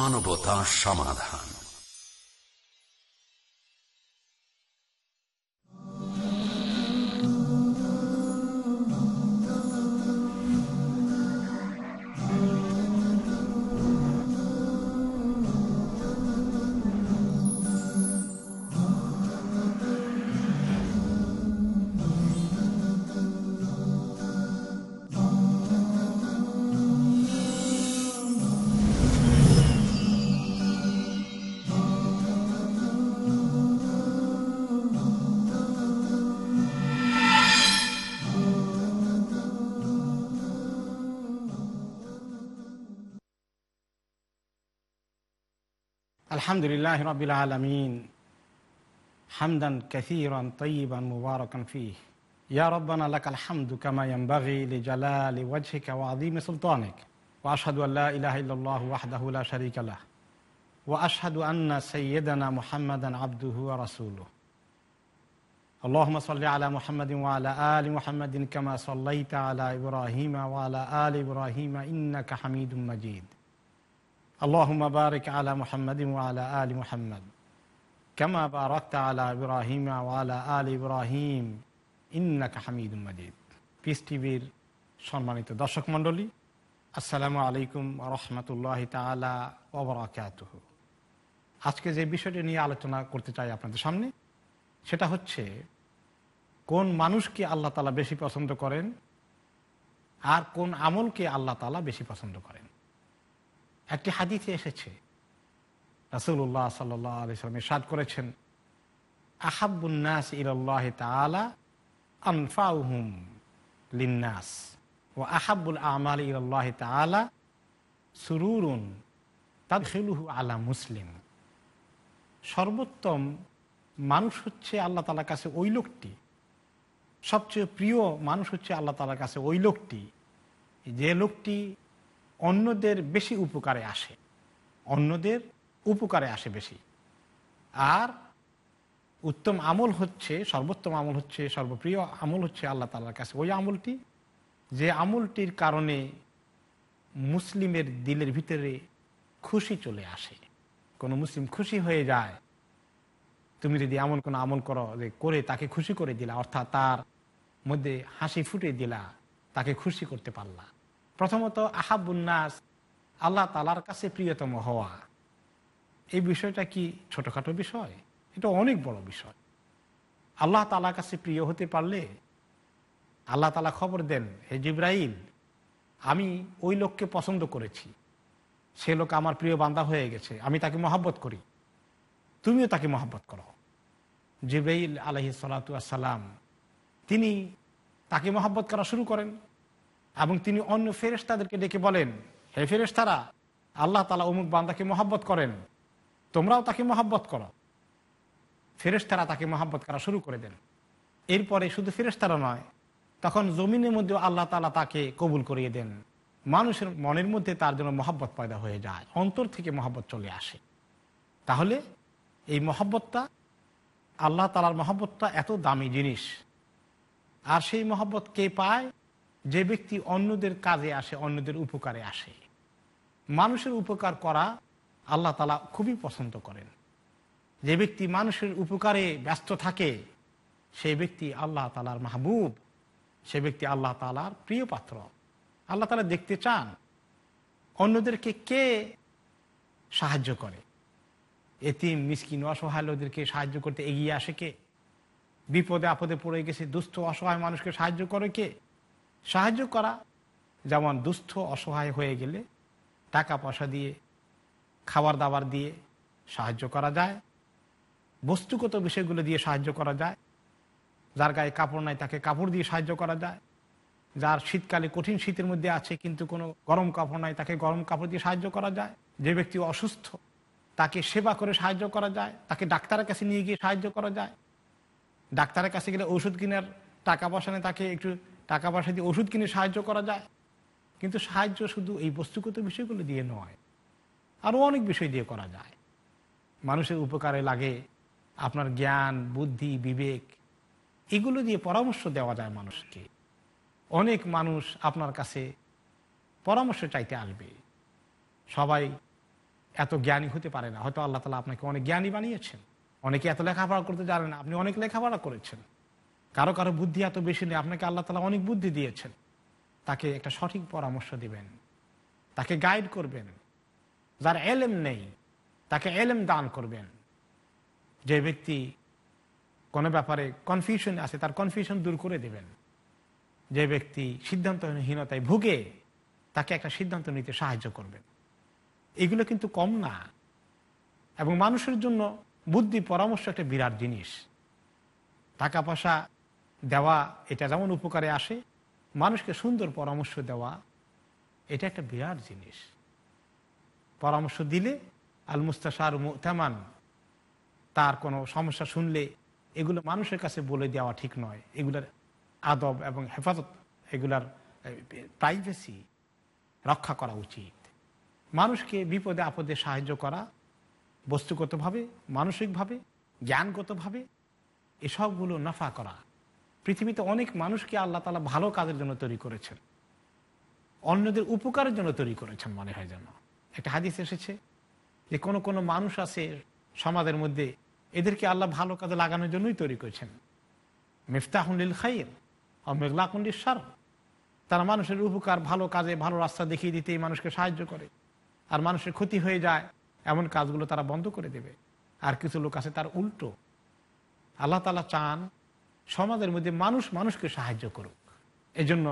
মানবতা সমাধান। الحمد لله رب العالمين. حمدا كثيرا طيبا مباركا فيه. يا ربنا لك الحمد كما ينبغي لجلال وجهك وعظيم سلطانك. وأشهد أن لا إله إلا الله وحده لا شريك له. وأشهد أن سيدنا محمدا عبده ورسوله. اللهم صل على محمد وعلى آل محمد كما صليت على إبراهيم وعلى آل إبراهيم إنك حميد مجيد. اللهم بارك على محمد وعلى آل محمد كما باركت على إبراهيم وعلى آل إبراهيم إنك حميد مجيد পিস টিভির সম্মানিত দর্শক মণ্ডলী আসসালামু আলাইকুম রহমতুল্লাহ তালা ওবরাকাত আজকে যে বিষয়টি নিয়ে আলোচনা করতে চাই আপনাদের সামনে সেটা হচ্ছে কোন মানুষকে আল্লাহ তালা বেশি পছন্দ করেন আর কোন আমলকে আল্লাহ তালা বেশি পছন্দ করেন একটি হাদিতে এসেছে। রাসুল্লাহ সাল্লাম সাদ করেছেন আহাবুন্নাস আনফাউহুম লিন্নাস ও আহাবুল আমাল ইরাল্লাহ তালা সুরুরুন তাদখিলুহু আলা মুসলিম। সর্বোত্তম মানুষ হচ্ছে আল্লাহ তালার কাছে ওই লোকটি। সবচেয়ে প্রিয় মানুষ হচ্ছে আল্লাহ তালার কাছে ওই লোকটি। যে লোকটি অন্যদের বেশি উপকারে আসে। অন্যদের উপকারে আসে বেশি। আর উত্তম আমল হচ্ছে, সর্বোত্তম আমল হচ্ছে, সর্বপ্রিয় আমল হচ্ছে আল্লাহ তালার কাছে। ওই আমলটি, যে আমলটির কারণে মুসলিমের দিলের ভিতরে খুশি চলে আসে। কোনো মুসলিম খুশি হয়ে যায়, তুমি যদি এমন কোনো আমল করো যে করে তাকে খুশি করে দিলা, অর্থাৎ তার মধ্যে হাসি ফুটে দিলা, তাকে খুশি করতে পারলা। প্রথমত আহাবুন্নাস আল্লাহ তালার কাছে প্রিয়তম হওয়া। এই বিষয়টা কি ছোটখাটো বিষয়? এটা অনেক বড় বিষয়। আল্লাহ তালার কাছে প্রিয় হতে পারলে আল্লাহ তালা খবর দেন, হে জিব্রাইল, আমি ওই লোককে পছন্দ করেছি। সে লোক আমার প্রিয় বান্দা হয়ে গেছে, আমি তাকে মহাব্বত করি। তুমিও তাকে মহাব্বত করো। জিব্রাইল আলহি সালাম, তিনি তাকে মহাব্বত করা শুরু করেন। এবং তিনি অন্য ফেরেস্তাদেরকে ডেকে বলেন, হে ফেরেস্তারা আল্লাহ তালা অমুক বান্দাকে মহাব্বত করেন। তোমরাও তাকে মহাব্বত করো। ফেরেস্তারা তাকে মহাব্বত করা শুরু করে দেন। এরপরে শুধু ফেরেস্তারা নয়, তখন জমিনের মধ্যেও আল্লাহ তালা তাকে কবুল করিয়ে দেন। মানুষের মনের মধ্যে তার জন্য মহাব্বত পয়দা হয়ে যায়, অন্তর থেকে মহাব্বত চলে আসে। তাহলে এই মহাব্বতটা, আল্লাহ তালার মহাব্বতটা এত দামি জিনিস। আর সেই মহাব্বত কে পায়? যে ব্যক্তি অন্যদের কাজে আসে, অন্যদের উপকারে আসে। মানুষের উপকার করা আল্লাহ তালা খুবই পছন্দ করেন। যে ব্যক্তি মানুষের উপকারে ব্যস্ত থাকে সেই ব্যক্তি আল্লাহ তালার মাহবুব, সে ব্যক্তি আল্লাহ তালার প্রিয় পাত্র। আল্লাহ তালা দেখতে চান অন্যদেরকে কে সাহায্য করে। এতিম, মিসকিন, অসহায় লোকদেরকে সাহায্য করতে এগিয়ে আসে কে? বিপদে আপদে পড়ে গেছে, দুস্থ, অসহায় মানুষকে সাহায্য করে কে? সাহায্য করা। যেমন দুস্থ, অসহায় হয়ে গেলে টাকা পয়সা দিয়ে খাবার দাবার দিয়ে সাহায্য করা যায়। বস্তুগত বিষয়গুলো দিয়ে সাহায্য করা যায়। যার গায়ে কাপড় নাই, তাকে কাপড় দিয়ে সাহায্য করা যায়। যার শীতকালে কঠিন শীতের মধ্যে আছে, কিন্তু কোনো গরম কাপড় নাই, তাকে গরম কাপড় দিয়ে সাহায্য করা যায়। যে ব্যক্তি অসুস্থ, তাকে সেবা করে সাহায্য করা যায়। তাকে ডাক্তারের কাছে নিয়ে গিয়ে সাহায্য করা যায়। ডাক্তারের কাছে গেলে ওষুধ কেনার টাকা পয়সা তাকে একটু টাকা পয়সা দিয়ে ওষুধ কিনে সাহায্য করা যায়। কিন্তু সাহায্য শুধু এই বস্তুগত বিষয়গুলো দিয়ে নয় আরও অনেক বিষয় দিয়ে করা যায়। মানুষের উপকারে লাগে আপনার জ্ঞান, বুদ্ধি, বিবেক, এগুলো দিয়ে পরামর্শ দেওয়া যায় মানুষকে। অনেক মানুষ আপনার কাছে পরামর্শ চাইতে আসবে। সবাই এত জ্ঞানী হতে পারে না। হয়তো আল্লাহ তালা আপনাকে অনেক জ্ঞানী বানিয়েছেন। অনেকে এত লেখাপড়া করতে জানে না। আপনি অনেক লেখাপড়া করেছেন। কারও কারও বুদ্ধি এত বেশি নেই। আপনাকে আল্লাহ তালা অনেক বুদ্ধি দিয়েছেন। তাকে একটা সঠিক পরামর্শ দিবেন। তাকে গাইড করবেন। যার এলেম নেই, তাকে এলেম দান করবেন। যে ব্যক্তি কোনো ব্যাপারে কনফিউশন আছে, তার কনফিউশন দূর করে দেবেন। যে ব্যক্তি সিদ্ধান্তহীনতায় ভুগে, তাকে একটা সিদ্ধান্ত নিতে সাহায্য করবেন। এগুলো কিন্তু কম না। এবং মানুষের জন্য বুদ্ধি, পরামর্শ একটা বিরাট জিনিস। টাকা পয়সা দেওয়া, এটা যেমন উপকারে আসে, মানুষকে সুন্দর পরামর্শ দেওয়া, এটা একটা বিরাট জিনিস। পরামর্শ দিলে আল মুস্তাশার তেমান তার কোনো সমস্যা শুনলে এগুলো মানুষের কাছে বলে দেওয়া ঠিক নয়। এগুলার আদব এবং হেফাজত, এগুলার প্রাইভেসি রক্ষা করা উচিত। মানুষকে বিপদে, আপদে সাহায্য করা, বস্তুগতভাবে, মানসিকভাবে, জ্ঞানগতভাবে, এসবগুলো নাফা করা। পৃথিবীতে অনেক মানুষকে আল্লাহ তালা ভালো কাজের জন্য তৈরি করেছেন। অন্যদের উপকারের জন্য তৈরি করেছেন মনে হয় যেন। একটা হাদিস এসেছে যে কোন কোনো মানুষ আছে সমাজের মধ্যে এদেরকে আল্লাহ ভালো কাজে লাগানোর জন্যই তৈরি করেছেন। মিফতাহুল খাইর ও মেঘলাকুন্ডির সার তারা মানুষের উপকার, ভালো কাজে, ভালো রাস্তা দেখিয়ে দিতে মানুষকে সাহায্য করে। আর মানুষের ক্ষতি হয়ে যায়, এমন কাজগুলো তারা বন্ধ করে দেবে। আর কিছু লোক আছে তার উল্টো। আল্লাহ তালা চান সমাজের মধ্যে মানুষ মানুষকে সাহায্য করুক। এজন্য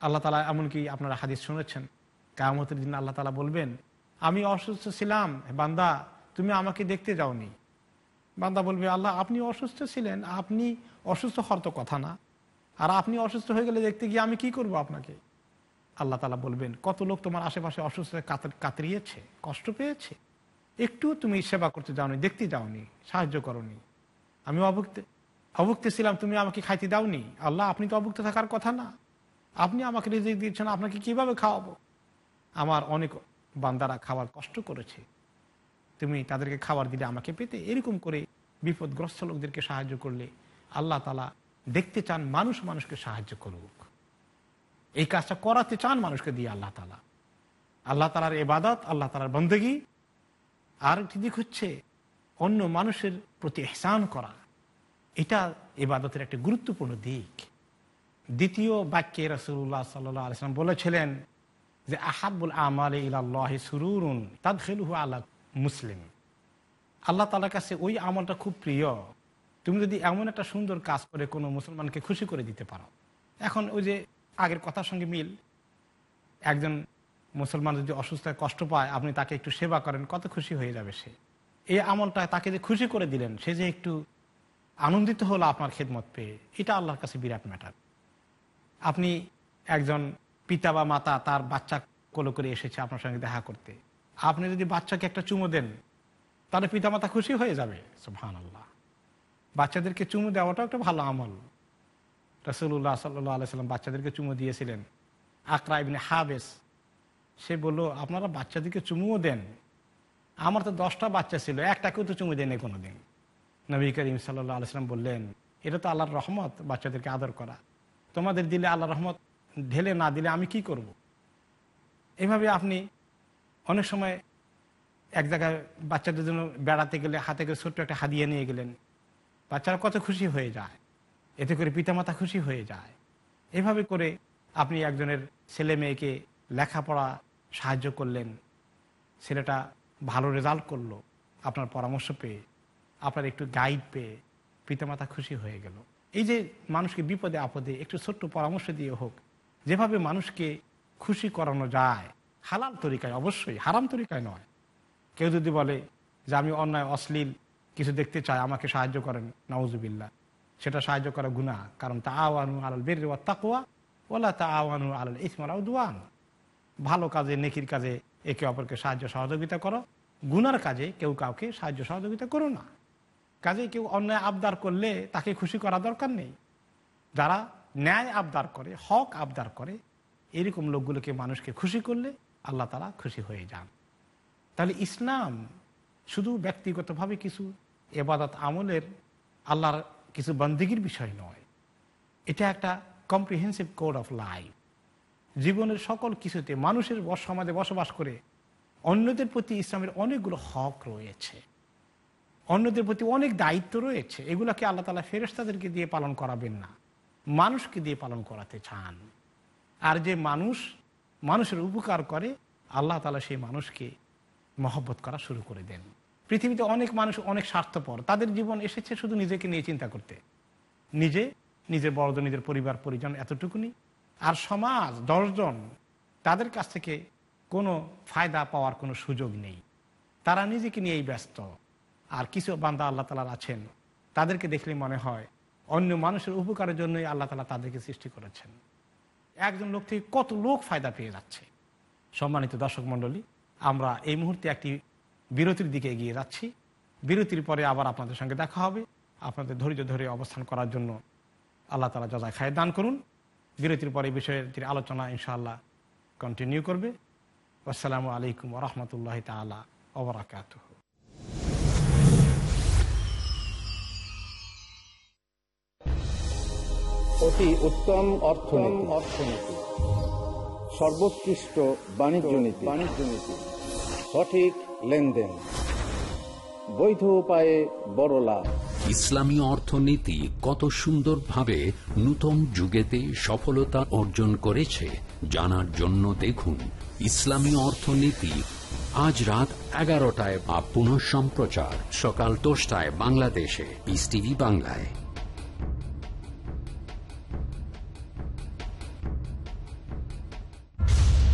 আল্লাহ তালা এমনকি আপনারা হাদিস শুনেছেন, কায়ামতের দিন আল্লাহ তালা বলবেন, আমি অসুস্থ ছিলাম বান্দা, তুমি আমাকে দেখতে যাওনি। বান্দা বলবে, আল্লাহ, আপনি অসুস্থ ছিলেন, আপনি অসুস্থ হওয়ার তো কথা না। আর আপনি অসুস্থ হয়ে গেলে দেখতে গিয়ে আমি কি করব আপনাকে? আল্লাহ তালা বলবেন, কত লোক তোমার আশেপাশে অসুস্থ কাতরিয়েছে, কষ্ট পেয়েছে? একটু তুমি সেবা করতে যাওনি, দেখতে যাওনি, সাহায্য করনি। আমি অভুক্ত অভুক্ত ছিলাম, তুমি আমাকে খাইতে দাওনি। আল্লাহ, আপনি তো অভুক্ত থাকার কথা না। আপনি আমাকে রিজিক দিচ্ছেন আপনাকে কীভাবে খাওয়াবো? আমার অনেক বান্দারা খাওয়ার কষ্ট করেছে। তুমি তাদেরকে খাবার দিলে আমাকে পেতে এরকম করে বিপদগ্রস্ত লোকদেরকে সাহায্য করলে আল্লাহ তালা দেখতে চান মানুষ মানুষকে সাহায্য করুক। এই কাজটা করাতে চান মানুষকে দিয়ে আল্লাহ তালা আল্লাহ তালার এবাদত আল্লাহ তালার বন্দেগি। আর একটি দিক হচ্ছে, অন্য মানুষের প্রতি এহসান করা। এটা এবাদতের একটা গুরুত্বপূর্ণ দিক। দ্বিতীয় বাক্যে রসুল্লাহ সাল্লাহ বলেছিলেন যে আহাবুল আমাল ইলাল্লাহ সুরুরুন তাদ আল্লাহ মুসলিম। আল্লাহ তালার কাছে ওই আমলটা খুব প্রিয়। তুমি যদি এমন একটা সুন্দর কাজ করে কোনো মুসলমানকে খুশি করে দিতে পারো। এখন ওই যে আগের কথার সঙ্গে মিল, একজন মুসলমান যদি অসুস্থতায় কষ্ট পায়, আপনি তাকে একটু সেবা করেন, কত খুশি হয়ে যাবে সে। এই আমলটা তাকে যে খুশি করে দিলেন, সে যে একটু আনন্দিত হলো আপনার খেদমত পেয়ে। এটা আল্লাহর কাছে বিরাট ম্যাটার আপনি একজন পিতা বা মাতা, তার বাচ্চা কোলো করে এসেছে আপনার সঙ্গে দেখা করতে। আপনি যদি বাচ্চাকে একটা চুমো দেন, তাহলে পিতামাতা খুশি হয়ে যাবে। সুহান আল্লাহ বাচ্চাদেরকে চুমু দেওয়াটাও একটা ভালো আমল। রসুল্লাহ সাল্লাহ আলাইসাল্লাম বাচ্চাদেরকে চুমু দিয়েছিলেন। আকরা ইবনে হাবেস, সে বলল, আপনারা বাচ্চাদেরকে চুমুও দেন। আমার তো দশটা বাচ্চা ছিল, একটাকেও তো চুমু দেয়নি কোনো দিন নবী করিম সাল্লাহ আলাইসালাম বললেন, এটা তো আল্লাহর রহমত, বাচ্চাদেরকে আদর করা। তোমাদের দিলে আল্লাহ রহমত ঢেলে না দিলে আমি কি করব। এভাবে আপনি অনেক সময় এক জায়গায় বাচ্চাদের জন্য বেড়াতে গেলে হাতে করে ছোট্ট একটা হাদিয়া নিয়ে গেলেন। বাচ্চারা কত খুশি হয়ে যায়, এতে করে পিতামাতা খুশি হয়ে যায়। এভাবে করে আপনি একজনের ছেলে মেয়েকে লেখাপড়া সাহায্য করলেন, ছেলেটা ভালো রেজাল্ট করল, আপনার পরামর্শ পেয়ে। আপনার একটু গাইড পেয়ে পিতামাতা খুশি হয়ে গেল। এই যে মানুষকে বিপদে, আপদে একটু ছোট্ট পরামর্শ দিয়ে হোক, যেভাবে মানুষকে খুশি করানো যায়, হালাল তরিকায়, অবশ্যই, হারাম তরিকায় নয়। কেউ যদি বলে যে আমি অন্যায়, অশ্লীল কিছু দেখতে চাই, আমাকে সাহায্য করেন নওয়াজুবিল্লা সেটা সাহায্য করা গুণা কারণ তা আওয়ানু আলাল বের তাকুয়া ওলা তা আওয়ানু আলাল ইসমাল দুয়ান ভালো কাজে, নেকির কাজে একে অপরকে সাহায্য সহযোগিতা করো, গুনার কাজে কেউ কাউকে সাহায্য সহযোগিতা করো না। কাজে কেউ অন্যায় আবদার করলে তাকে খুশি করা দরকার নেই। যারা ন্যায় আবদার করে, হক আবদার করে, এরকম লোকগুলোকে মানুষকে খুশি করলে আল্লাহ তালা খুশি হয়ে যান। তাহলে ইসলাম শুধু ব্যক্তিগতভাবে কিছু এবাদত আমলের আল্লাহর কিছু বন্দিগির বিষয় নয়। এটা একটা কম্প্রিহেন্সিভ কোড অফ লাইফ জীবনের সকল কিছুতে মানুষের সমাজে বসবাস করে অন্যদের প্রতি ইসলামের অনেকগুলো হক রয়েছে। অন্যদের প্রতি অনেক দায়িত্ব রয়েছে। এগুলোকে আল্লাহ তালা ফেরেস্তাদেরকে দিয়ে পালন করাবেন না। মানুষকে দিয়ে পালন করাতে চান। আর যে মানুষ মানুষের উপকার করে, আল্লাহ তালা সেই মানুষকে মহব্বত করা শুরু করে দেন। পৃথিবীতে অনেক মানুষ অনেক স্বার্থপর। তাদের জীবন এসেছে শুধু নিজেকে নিয়ে চিন্তা করতে। নিজে, নিজের বড়দের নিজের পরিবার, পরিজন এতটুকুনি। আর সমাজ দশজন তাদের কাছ থেকে কোনো ফায়দা পাওয়ার কোনো সুযোগ নেই। তারা নিজেকে নিয়েই ব্যস্ত। আর কিছু বান্দা আল্লাহ তালার আছেন, তাদেরকে দেখলে মনে হয় অন্য মানুষের উপকারের জন্যই আল্লাহ তালা তাদেরকে সৃষ্টি করেছেন। একজন লোক থেকে কত লোক ফায়দা পেয়ে যাচ্ছে। সম্মানিত দর্শক মণ্ডলী, আমরা এই মুহূর্তে একটি বিরতির দিকে এগিয়ে যাচ্ছি। বিরতির পরে আবার আপনাদের সঙ্গে দেখা হবে। আপনাদের ধৈর্য ধরে অবস্থান করার জন্য আল্লাহ তালা যজায় খায় দান করুন। বিরতির পরে এই বিষয়ের আলোচনা ইনশাআল্লাহ কন্টিনিউ করবে। আসসালামু আলাইকুম রহমতুল্লাহ তালা ওবরাকাত অতি উত্তম অর্থনীতি। অর্থনীতি। সর্বোৎকৃষ্ট বাণিজ্য নীতি। বাণিজ্য নীতি। সঠিক লেনদেন। বৈধ উপায়ে বড় লাভ। ইসলামী অর্থনীতি কত সুন্দরভাবে নূতন যুগেতে সফলতা অর্জন করেছে জানার জন্য দেখুন ইসলামী অর্থনীতি আজ রাত এগারোটায় বা পুনঃ সম্প্রচার সকাল দশটায় বাংলাদেশে টিভি বাংলায়।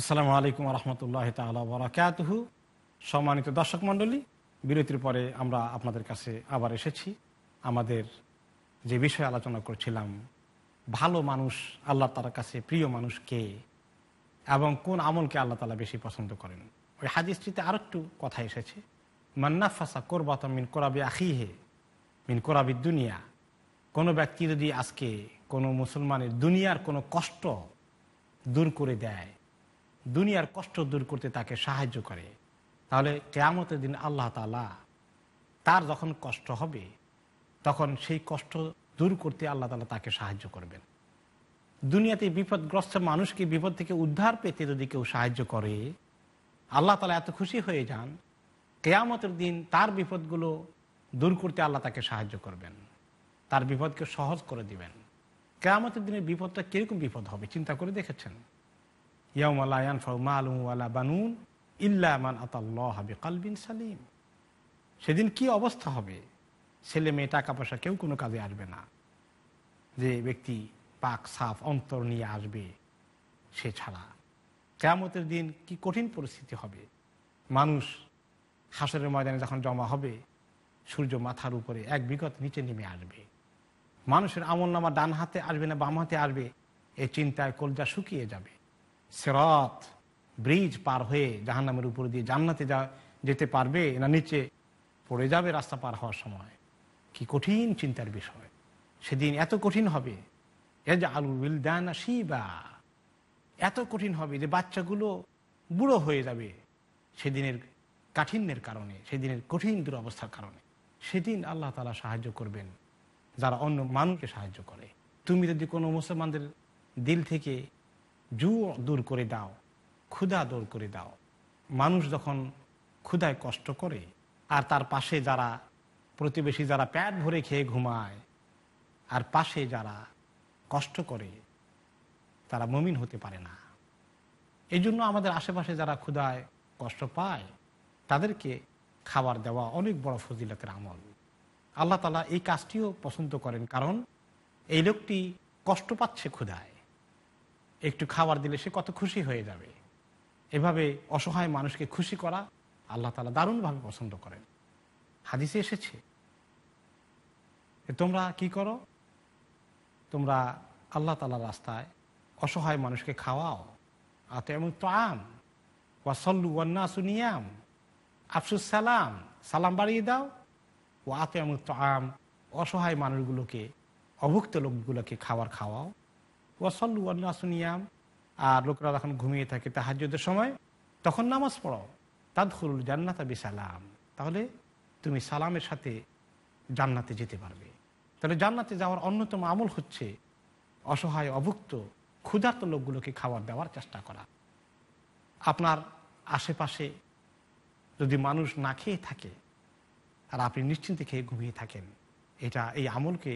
আসসালামু আলাইকুম রহমতুল্লাহ তালা বরাকাতহু সম্মানিত দর্শক মণ্ডলী, বিরতির পরে আমরা আপনাদের কাছে আবার এসেছি। আমাদের যে বিষয়ে আলোচনা করছিলাম, ভালো মানুষ আল্লাহ তালার কাছে প্রিয় মানুষ কে এবং কোন আমলকে আল্লাহ তালা বেশি পছন্দ করেন? ওই হাদিসটিতে আর একটু কথা এসেছে মান্নাফাসা কোরবাত মিন কোরাবি আখিহে, মিন কোরাবি দুনিয়া। কোনো ব্যক্তি যদি আজকে কোনো মুসলমানের দুনিয়ার কোনো কষ্ট দূর করে দেয় দুনিয়ার কষ্ট দূর করতে তাকে সাহায্য করে। তাহলে কেয়ামতের দিন আল্লাহ তালা তার যখন কষ্ট হবে, তখন সেই কষ্ট দূর করতে আল্লাহ তালা তাকে সাহায্য করবেন। দুনিয়াতে বিপদগ্রস্ত মানুষকে বিপদ থেকে উদ্ধার পেতে যদি কেউ সাহায্য করে, আল্লাহ তালা এত খুশি হয়ে যান, কেয়ামতের দিন তার বিপদগুলো দূর করতে আল্লাহ তাকে সাহায্য করবেন। তার বিপদকে সহজ করে দিবেন। কেয়ামতের দিনের বিপদটা কীরকম বিপদ হবে, চিন্তা করে দেখেছেন? বানুন কালবিন সালিম। সেদিন কি অবস্থা হবে? ছেলে মেয়ে টাকা পয়সা কেউ কোনো কাজে আসবে না। যে ব্যক্তি পাক সাফ অন্তর নিয়ে আসবে, সে ছাড়া। কেয়ামতের দিন কি কঠিন পরিস্থিতি হবে? মানুষ হাসরের ময়দানে যখন জমা হবে, সূর্য মাথার উপরে এক বিগত নিচে নেমে আসবে। মানুষের আমল নামা ডান হাতে আসবে না বাম হাতে আসবে এই চিন্তায় কলজা শুকিয়ে যাবে। সেরত, ব্রিজ পার হয়ে জাহান্নামের উপর দিয়ে জান্নাতে যা যেতে পারবে, না নিচে পড়ে যাবে রাস্তা পার হওয়ার সময়। কি কঠিন চিন্তার বিষয়। সেদিন এত কঠিন হবে। এজ আলু উইলদানা শিবা। এত কঠিন হবে যে বাচ্চাগুলো বুড়ো হয়ে যাবে সেদিনের কাঠিন্যের কারণে, সেদিনের কঠিন দুরবস্থার কারণে। সেদিন আল্লাহ তালা সাহায্য করবেন, যারা অন্য মানুষকে সাহায্য করে। তুমি যদি কোনো মুসলমানদের দিল থেকে জু দূর করে দাও, ক্ষুধা দূর করে দাও। মানুষ যখন ক্ষুধায় কষ্ট করে, আর তার পাশে যারা প্রতিবেশী যারা প্যাট ভরে খেয়ে ঘুমায়, আর পাশে যারা কষ্ট করে, তারা মমিন হতে পারে না। এই জন্য আমাদের আশেপাশে যারা ক্ষুধায় কষ্ট পায়, তাদেরকে খাবার দেওয়া অনেক বড় ফজিলতের আমল। আল্লাহ তালা এই কাজটিও পছন্দ করেন, কারণ এই লোকটি কষ্ট পাচ্ছে ক্ষুধায়। একটু খাবার দিলে সে কত খুশি হয়ে যাবে। এভাবে অসহায় মানুষকে খুশি করা আল্লাহ তালা দারুণভাবে পছন্দ করেন। হাদিসে এসেছে তোমরা কি করো? তোমরা আল্লাহ তালা রাস্তায় অসহায় মানুষকে খাওয়াও। আত এমন তো আম ওয়াসল্লু ওয়ান্না সুনিয়াম আফসুস সালাম সালাম বাড়িয়ে দাও। ও আত তো আম অসহায় মানুষগুলোকে, অভুক্ত লোকগুলোকে খাবার খাওয়াও। ওয়াসল্লু সুনিয়াম আর লোকরা যখন ঘুমিয়ে থাকে তাহাজ্যদের সময়, তখন নামাজ পড়ো তাদখুল জান্নাতা সালাম তাহলে তুমি সালামের সাথে জান্নাতে যেতে পারবে। তাহলে জান্নাতে যাওয়ার অন্যতম আমল হচ্ছে অসহায়, অভুক্ত, ক্ষুধার্ত লোকগুলোকে খাবার দেওয়ার চেষ্টা করা। আপনার আশেপাশে যদি মানুষ না খেয়ে থাকে, আর আপনি নিশ্চিন্তে খেয়ে ঘুমিয়ে থাকেন, এটা এই আমলকে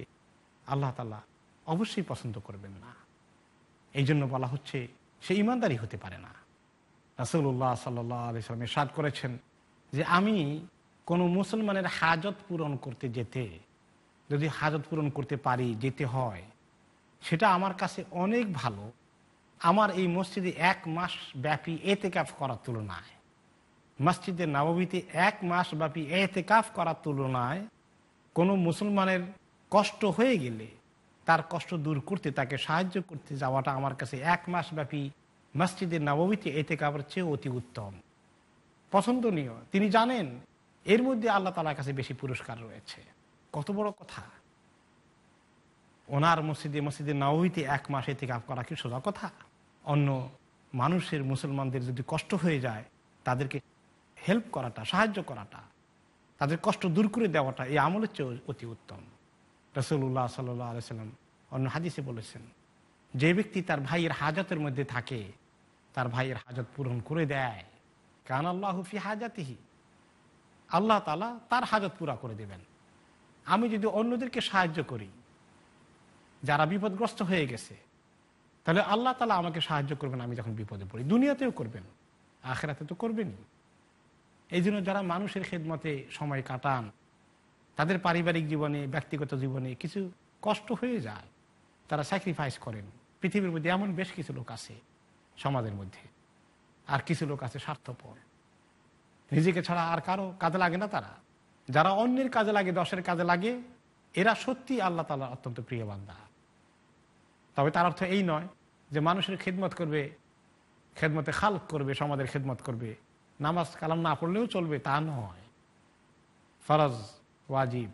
আল্লাহ তালা অবশ্যই পছন্দ করবেন না। এই জন্য বলা হচ্ছে সে ইমানদারি হতে পারে না। রাসুল্লাহ সাল্লাম সাদ করেছেন যে আমি কোনো মুসলমানের হাজত পূরণ করতে যেতে, যদি হাজত পূরণ করতে পারি, যেতে হয়, সেটা আমার কাছে অনেক ভালো। আমার এই মসজিদে এক মাস ব্যাপী এতে কাফ করার তুলনায় মসজিদের নবমীতে এক মাস ব্যাপী এতে কাফ করার তুলনায় কোনো মুসলমানের কষ্ট হয়ে গেলে তার কষ্ট দূর করতে, তাকে সাহায্য করতে যাওয়াটা আমার কাছে এক মাস ব্যাপী মসজিদের নবমীতে এতে কাপড় চেয়ে অতি উত্তম। পছন্দনীয় তিনি জানেন, এর মধ্যে আল্লাহ তালার কাছে বেশি পুরস্কার রয়েছে। কত বড় কথা। ওনার মসজিদে মসজিদে নবমীতে এক মাস এতে কাপ করা কি সোজা কথা? অন্য মানুষের, মুসলমানদের যদি কষ্ট হয়ে যায়, তাদেরকে হেল্প করাটা, সাহায্য করাটা, তাদের কষ্ট দূর করে দেওয়াটা এই আমলের চেয়ে অতি উত্তম। রসুল্লাহ সাল্লাহ আলাইসাল্লাম অন্য হাদিসে বলেছেন, যে ব্যক্তি তার ভাইয়ের হাজতের মধ্যে থাকে, তার ভাইয়ের হাজত পূরণ করে দেয়। কান আল্লাহ ফি হাজাতিহি। আল্লাহ তালা তার হাজত পুরা করে দেবেন। আমি যদি অন্যদেরকে সাহায্য করি, যারা বিপদগ্রস্ত হয়ে গেছে, তাহলে আল্লাহ তালা আমাকে সাহায্য করবেন আমি যখন বিপদে পড়ি। দুনিয়াতেও করবেন, আখেরাতে তো করবেনই। এই জন্য যারা মানুষের খেদমতে সময় কাটান তাদের পারিবারিক জীবনে, ব্যক্তিগত জীবনে কিছু কষ্ট হয়ে যায়। তারা স্যাক্রিফাইস করেন। পৃথিবীর মধ্যে এমন বেশ কিছু লোক আছে সমাজের মধ্যে। আর কিছু লোক আছে স্বার্থপর। নিজেকে ছাড়া আর কারও কাজে লাগে না তারা। যারা অন্যের কাজে লাগে, দশের কাজে লাগে, এরা সত্যি আল্লাহ তালা অত্যন্ত প্রিয় বান্দা। তবে তার অর্থ এই নয় যে মানুষের খেদমত করবে, খেদমতে খাল করবে, সমাজের খেদমত করবে। নামাজ কালাম না পড়লেও চলবে তা নয়। ফরজ ওয়াজিব।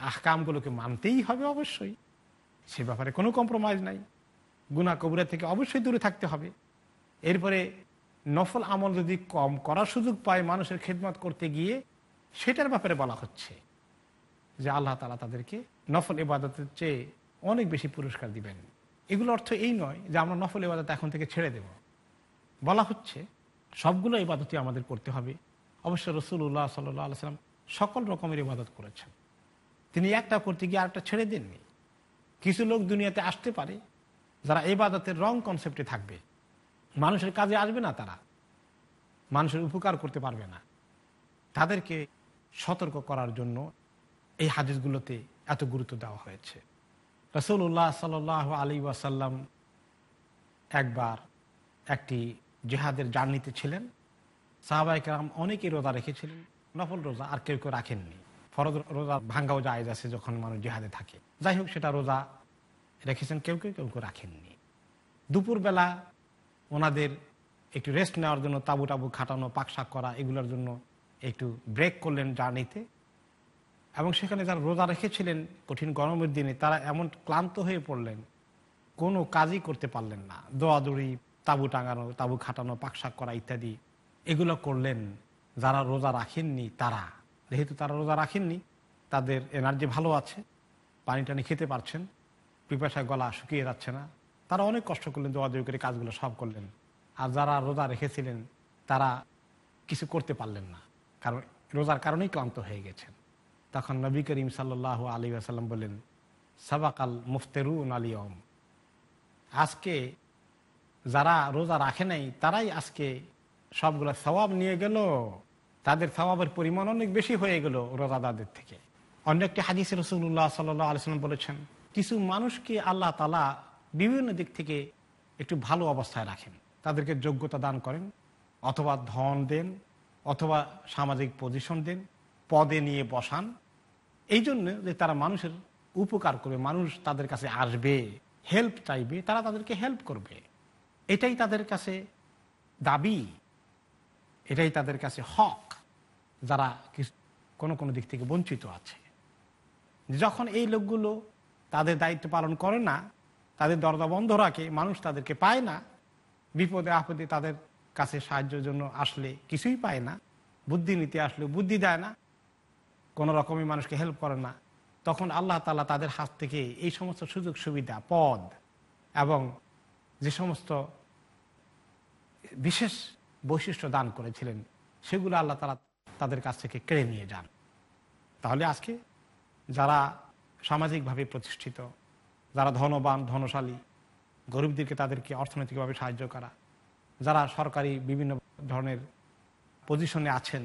আহকামগুলোকে মানতেই হবে অবশ্যই। সে ব্যাপারে কোনো কম্প্রোমাইজ নাই। গুনা কবুরা থেকে অবশ্যই দূরে থাকতে হবে। এরপরে নফল আমল যদি কম করার সুযোগ পায় মানুষের খেদমত করতে গিয়ে, সেটার ব্যাপারে বলা হচ্ছে যে আল্লাহ তালা তাদেরকে নফল ইবাদতের চেয়ে অনেক বেশি পুরস্কার দিবেন। এগুলো অর্থ এই নয় যে আমরা নফল ইবাদত এখন থেকে ছেড়ে দেব। বলা হচ্ছে সবগুলো ইবাদতই আমাদের করতে হবে। অবশ্য রসুল্লাহ সাল্লাহ আলসালাম সকল রকমের ইবাদত করেছেন। তিনি একটা করতে গিয়ে আরেকটা ছেড়ে দেননি। কিছু লোক দুনিয়াতে আসতে পারে, যারা এবাদতের রং কনসেপ্টে থাকবে। মানুষের কাজে আসবে না তারা। মানুষের উপকার করতে পারবে না। তাদেরকে সতর্ক করার জন্য এই হাদিসগুলোতে এত গুরুত্ব দেওয়া হয়েছে। রসুল্লাহ সাল আলী ওয়াসাল্লাম একবার একটি জেহাদের জার্নিতে ছিলেন। সাহাবাই কালাম অনেকেই রোজা রেখেছিলেন। নফল রোজা আর কেউ কেউ রাখেননি। ফরজ রোজা ভাঙ্গাও জায়েজ আছে যখন মানুষ জেহাদে থাকে। যাই হোক, সেটা রোজা রেখেছেন কেউ কেউ কেউ কেউ রাখেননি। দুপুরবেলা ওনাদের একটু রেস্ট নেওয়ার জন্য তাবু টাবু খাটানো পাকশাক করা, এগুলোর জন্য একটু ব্রেক করলেন জার্নিতে এবং সেখানে যারা রোজা রেখেছিলেন কঠিন গরমের দিনে, তারা এমন ক্লান্ত হয়ে পড়লেন, কোনো কাজই করতে পারলেন না। দোয়াদুড়ি, তাবু টাঙানো, তাবু খাটানো পাকশাক করা ইত্যাদি, এগুলো করলেন যারা রোজা রাখেননি তারা। যেহেতু তারা রোজা রাখেননি, তাদের এনার্জি ভালো আছে পানি টানি খেতে পারছেন, পিপাসায় গলা শুকিয়ে যাচ্ছে না, তারা অনেক কষ্ট করলেন দোয়াদুড়ি করে কাজগুলো সব করলেন। আর যারা রোজা রেখেছিলেন, তারা কিছু করতে পারলেন না, কারণ রোজার কারণেই ক্লান্ত হয়ে গেছেন। তখন নবী করিম সাল্লাহ আলী আসাল্লাম বললেন, সাবাকাল মুফতেরু আলিয়ম আজকে যারা রোজা রাখে নাই, তারাই আজকে সবগুলো সবাব নিয়ে গেল। তাদের সবাবের পরিমাণ অনেক বেশি হয়ে গেল রোজাদারদের থেকে। অন্য একটি হাদিস রসুল্লাহ সাল্লাহ আলিয়াল্লাম বলেছেন, কিছু মানুষকে আল্লাহ তালা বিভিন্ন দিক থেকে একটু ভালো অবস্থায় রাখেন। তাদেরকে যোগ্যতা দান করেন, অথবা ধন দেন, অথবা সামাজিক পজিশন দেন, পদে নিয়ে বসান। এই জন্য যে তারা মানুষের উপকার করবে, মানুষ তাদের কাছে আসবে হেল্প চাইবে, তারা তাদেরকে হেল্প করবে। এটাই তাদের কাছে দাবি, এটাই তাদের কাছে হক। যারা কোনো কোনো দিক থেকে বঞ্চিত আছে। যখন এই লোকগুলো তাদের দায়িত্ব পালন করে না, তাদের দরজা বন্ধ রাখে, মানুষ তাদেরকে পায় না, বিপদে আপদে তাদের কাছে সাহায্যের জন্য আসলে কিছুই পায় না, বুদ্ধি নিতে আসলে বুদ্ধি দেয় না, কোনো রকমই মানুষকে হেল্প করে না, তখন আল্লাহ তালা তাদের হাত থেকে এই সমস্ত সুযোগ সুবিধা, পদ এবং যে সমস্ত বিশেষ বৈশিষ্ট্য দান করেছিলেন, সেগুলো আল্লাহ তালা তাদের কাছ থেকে কেড়ে নিয়ে যান। তাহলে আজকে যারা সামাজিকভাবে প্রতিষ্ঠিত, যারা ধনবান, ধনশালী, গরিবদেরকে তাদেরকে অর্থনৈতিকভাবে সাহায্য করা, যারা সরকারি বিভিন্ন ধরনের পজিশনে আছেন,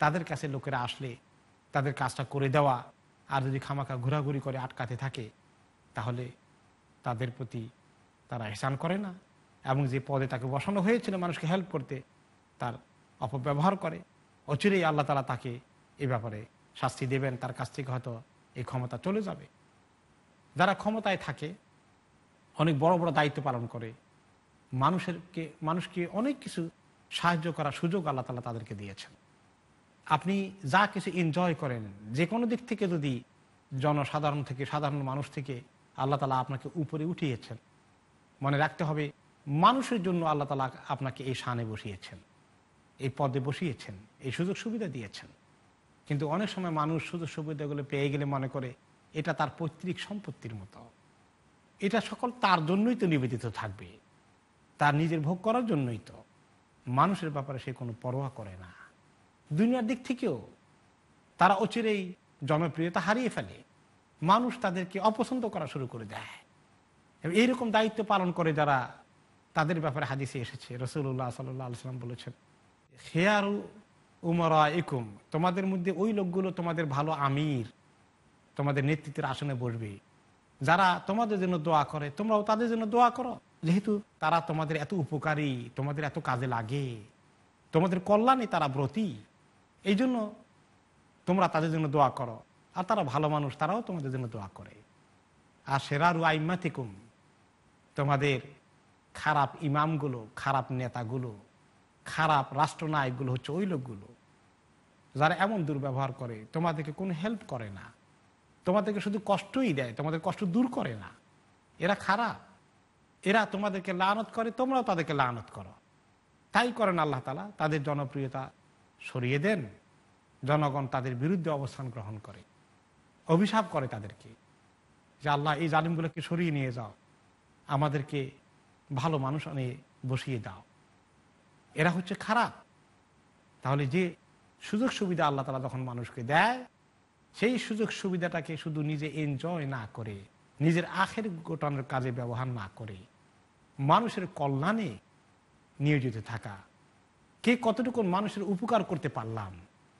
তাদের কাছে লোকেরা আসলে তাদের কাজটা করে দেওয়া আর যদি খামাখা ঘোরাঘুরি করে আটকাতে থাকে, তাহলে তাদের প্রতি তারা এহসান করে না এবং যে পদে তাকে বসানো হয়েছিল মানুষকে হেল্প করতে, তার অপব্যবহার করে। অচিরেই আল্লাহ তালা তাকে এ ব্যাপারে শাস্তি দেবেন, তার কাছ থেকে হয়তো এই ক্ষমতা চলে যাবে। যারা ক্ষমতায় থাকে, অনেক বড় বড় দায়িত্ব পালন করে, মানুষেরকে, মানুষকে অনেক কিছু সাহায্য করার সুযোগ আল্লাহ তালা তাদেরকে দিয়েছেন। আপনি যা কিছু এনজয় করেন যে কোনো দিক থেকে যদি জনসাধারণ থেকে, সাধারণ মানুষ থেকে আল্লাহ তালা আপনাকে উপরে উঠিয়েছেন। মনে রাখতে হবে, মানুষের জন্য আল্লাহ তালা আপনাকে এই সানে বসিয়েছেন। এই পদে বসিয়েছেন, এই সুযোগ সুবিধা দিয়েছেন। কিন্তু অনেক সময় মানুষ সুযোগ সুবিধাগুলো পেয়ে গেলে মনে করে, এটা তার পৈতৃক সম্পত্তির মতো। এটা সকল তার জন্যই তো নিবেদিত থাকবে। তার নিজের ভোগ করার জন্যই তো। মানুষের ব্যাপারে সে কোনো পরোয়া করে না। দুনিয়ার দিক থেকেও তারা অচিরেই জনপ্রিয়তা হারিয়ে ফেলে। মানুষ তাদেরকে অপছন্দ করা শুরু করে দেয়। এইরকম দায়িত্ব পালন করে যারা তাদের ব্যাপারে হাদিসে এসেছে রসুল্লাহ সাল্লাম বলেছেন হেয়ারু উমরা একুম তোমাদের মধ্যে ওই লোকগুলো তোমাদের ভালো আমির, তোমাদের নেতৃত্বের আসনে বসবে। যারা তোমাদের জন্য দোয়া করে, তোমরাও তাদের জন্য দোয়া করো। যেহেতু তারা তোমাদের এত উপকারী, তোমাদের এত কাজে লাগে, তোমাদের কল্যাণে তারা ব্রতী, এই জন্য তোমরা তাদের জন্য দোয়া করো। আর তারা ভালো মানুষ, তারাও তোমাদের জন্য দোয়া করে। আর সেরারু থেকুম তোমাদের খারাপ ইমামগুলো, খারাপ নেতাগুলো খারাপ রাষ্ট্রনায়কগুলো হচ্ছে ওই লোকগুলো যারা এমন দুর্ব্যবহার করে, তোমাদেরকে কোনো হেল্প করে না। তোমাদেরকে শুধু কষ্টই দেয়, তোমাদের কষ্ট দূর করে না। এরা খারাপ। এরা তোমাদেরকে লানত করে, তোমরাও তাদেরকে লানত করো। তাই করেন আল্লাহ তালা তাদের জনপ্রিয়তা সরিয়ে দেন। জনগণ তাদের বিরুদ্ধে অবস্থান গ্রহণ করে। অভিশাপ করে তাদেরকে যে, আল্লাহ, এই জালিমগুলোকে সরিয়ে নিয়ে যাও। আমাদেরকে ভালো মানুষ আনে বসিয়ে দাও। এরা হচ্ছে খারাপ। তাহলে যে সুযোগ সুবিধা আল্লাহ তালা যখন মানুষকে দেয়, সেই সুযোগ সুবিধাটাকে শুধু নিজে এনজয় না করে, নিজের আখের গোটানোর কাজে ব্যবহার না করে, মানুষের কল্যাণে নিয়োজিত থাকা। কে কতটুকু মানুষের উপকার করতে পারলাম,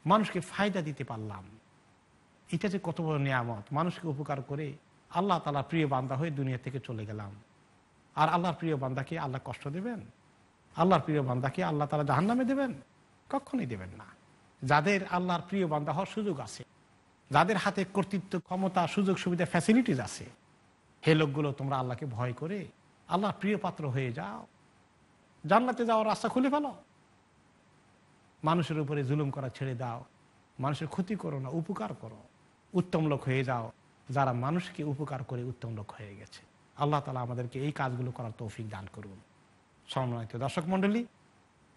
মানুষকে ফায়দা দিতে পারলাম, এটা যে কত বড় নিয়ামত। মানুষকে উপকার করে আল্লাহ তালা প্রিয় বান্দা হয়ে দুনিয়া থেকে চলে গেলাম। আর আল্লাহর প্রিয় বান্দাকে আল্লাহ কষ্ট দেবেন? আল্লাহর প্রিয় বান্দাকে আল্লাহ তালা জাহান নামে দেবেন? কখনই দেবেন না। যাদের আল্লাহর প্রিয় বান্দা হওয়ার সুযোগ আছে, যাদের হাতে কর্তৃত্ব, ক্ষমতা, সুযোগ, সুবিধা ফ্যাসিলিটিস আছে, হে লোকগুলো, তোমরা আল্লাহকে ভয় করে আল্লাহ প্রিয় পাত্র হয়ে যাও। জান্নাতে যাওয়ার রাস্তা খুলে ফেলো। মানুষের উপরে জুলুম করা ছেড়ে দাও। মানুষের ক্ষতি করো না, উপকার করো। উত্তম লোক হয়ে যাও। যারা মানুষকে উপকার করে উত্তম লোক হয়ে গেছে। আল্লাহ তালা আমাদেরকে এই কাজগুলো করার তৌফিক দান করুন। সম্মানিত দর্শক মন্ডলী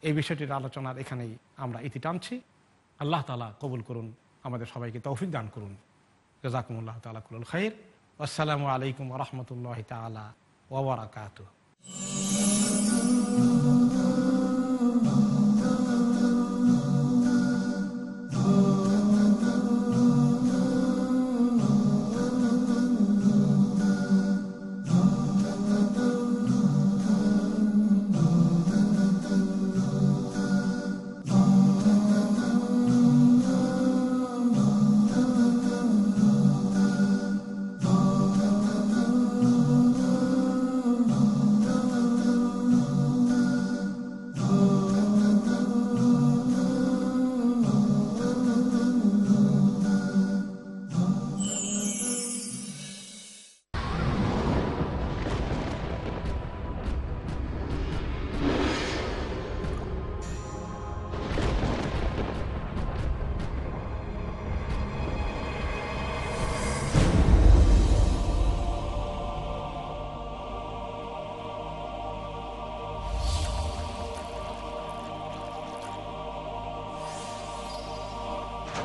এই বিষয়টির আলোচনার এখানেই আমরা ইতি টানছি। আল্লাহ তালা কবুল করুন, আমাদের সবাইকে তৌফিক দান করুন। জাকুমুল্লাহ তালা কুল খাইর। আসসালামু আলাইকুম রহমতুল্লাহ তালা ওবরাকাত